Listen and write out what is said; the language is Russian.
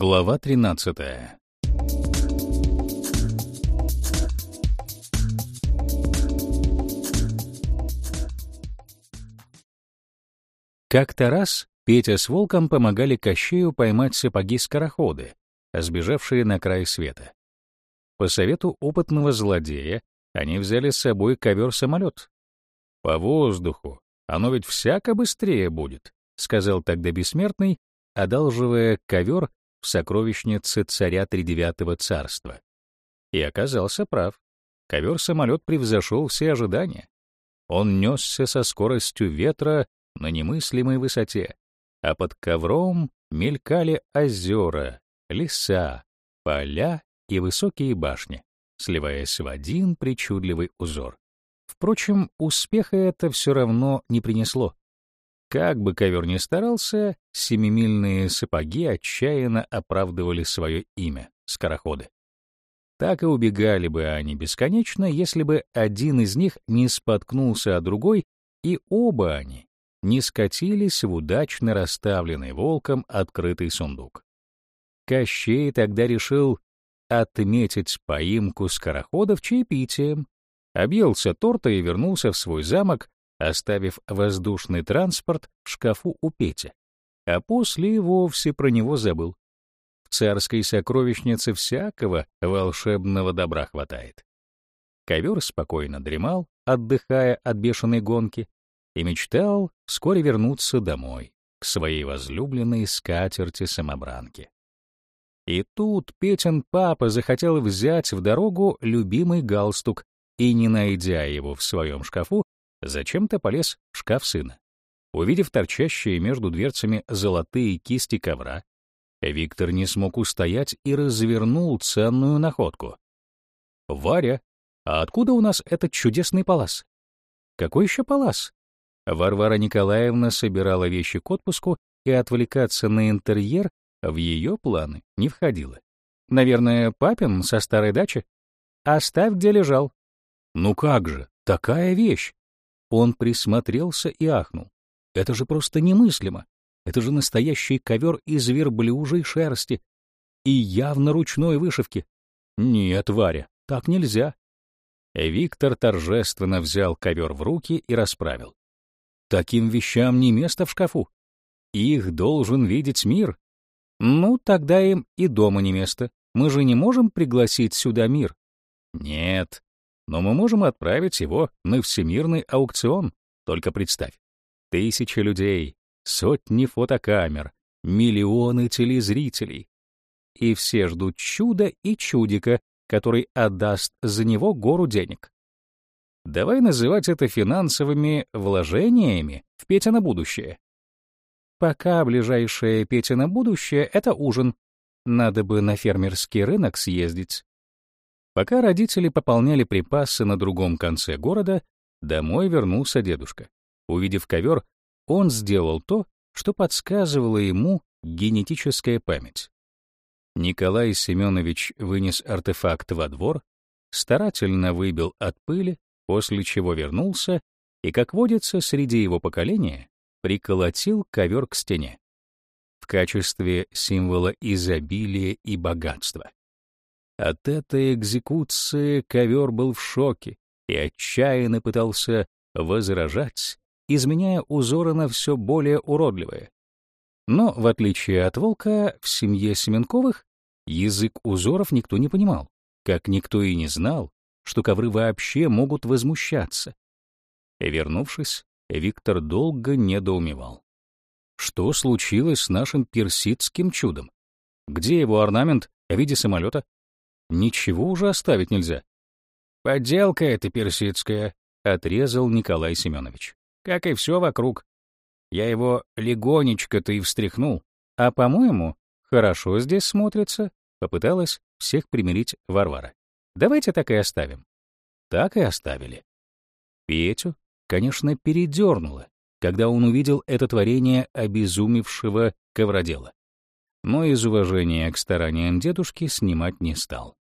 Глава 13. Как-то раз Петя с Волком помогали Кощею поймать сапоги-скороходы, сбежавшие на край света. По совету опытного злодея они взяли с собой ковер-самолет. «По воздуху, оно ведь всяко быстрее будет», — сказал тогда бессмертный, одалживая ковер в сокровищнице царя Тридевятого царства. И оказался прав. Ковер-самолет превзошел все ожидания. Он несся со скоростью ветра на немыслимой высоте, а под ковром мелькали озера, леса, поля и высокие башни, сливаясь в один причудливый узор. Впрочем, успеха это все равно не принесло. Как бы ковер ни старался, семимильные сапоги отчаянно оправдывали свое имя — скороходы. Так и убегали бы они бесконечно, если бы один из них не споткнулся о другой, и оба они не скатились в удачно расставленный волком открытый сундук. Кощей тогда решил отметить поимку скороходов чаепитием, объелся торта и вернулся в свой замок, оставив воздушный транспорт в шкафу у Пети, а после и вовсе про него забыл. В царской сокровищнице всякого волшебного добра хватает. Ковер спокойно дремал, отдыхая от бешеной гонки, и мечтал вскоре вернуться домой, к своей возлюбленной скатерти-самобранке. И тут Петин папа захотел взять в дорогу любимый галстук и, не найдя его в своем шкафу, Зачем-то полез в шкаф сына. Увидев торчащие между дверцами золотые кисти ковра, Виктор не смог устоять и развернул ценную находку. «Варя, а откуда у нас этот чудесный палас?» «Какой еще палас?» Варвара Николаевна собирала вещи к отпуску, и отвлекаться на интерьер в ее планы не входило. «Наверное, папин со старой дачи?» «Оставь, где лежал». «Ну как же, такая вещь!» Он присмотрелся и ахнул. Это же просто немыслимо. Это же настоящий ковер из верблюжьей шерсти и явно ручной вышивки. Нет, Варя, так нельзя. Виктор торжественно взял ковер в руки и расправил. Таким вещам не место в шкафу. Их должен видеть мир. Ну, тогда им и дома не место. Мы же не можем пригласить сюда мир. Нет, но мы можем отправить его на всемирный аукцион. Только представь, тысячи людей, сотни фотокамер, миллионы телезрителей. И все ждут чуда и чудика, который отдаст за него гору денег. Давай называть это финансовыми вложениями в Петя будущее. Пока ближайшее Петя будущее — это ужин. Надо бы на фермерский рынок съездить. Пока родители пополняли припасы на другом конце города, домой вернулся дедушка. Увидев ковер, он сделал то, что подсказывала ему генетическая память. Николай Семенович вынес артефакт во двор, старательно выбил от пыли, после чего вернулся и, как водится среди его поколения, приколотил ковер к стене в качестве символа изобилия и богатства. От этой экзекуции ковер был в шоке и отчаянно пытался возражать, изменяя узоры на все более уродливые. Но, в отличие от волка, в семье Семенковых язык узоров никто не понимал, как никто и не знал, что ковры вообще могут возмущаться. Вернувшись, Виктор долго недоумевал. Что случилось с нашим персидским чудом? Где его орнамент в виде самолета? Ничего уже оставить нельзя. «Подделка это персидская», — отрезал Николай Семенович. «Как и все вокруг. Я его легонечко-то и встряхнул. А, по-моему, хорошо здесь смотрится», — попыталась всех примирить Варвара. «Давайте так и оставим». Так и оставили. Петю, конечно, передернуло, когда он увидел это творение обезумевшего ковродела. Но из уважения к стараниям дедушки снимать не стал.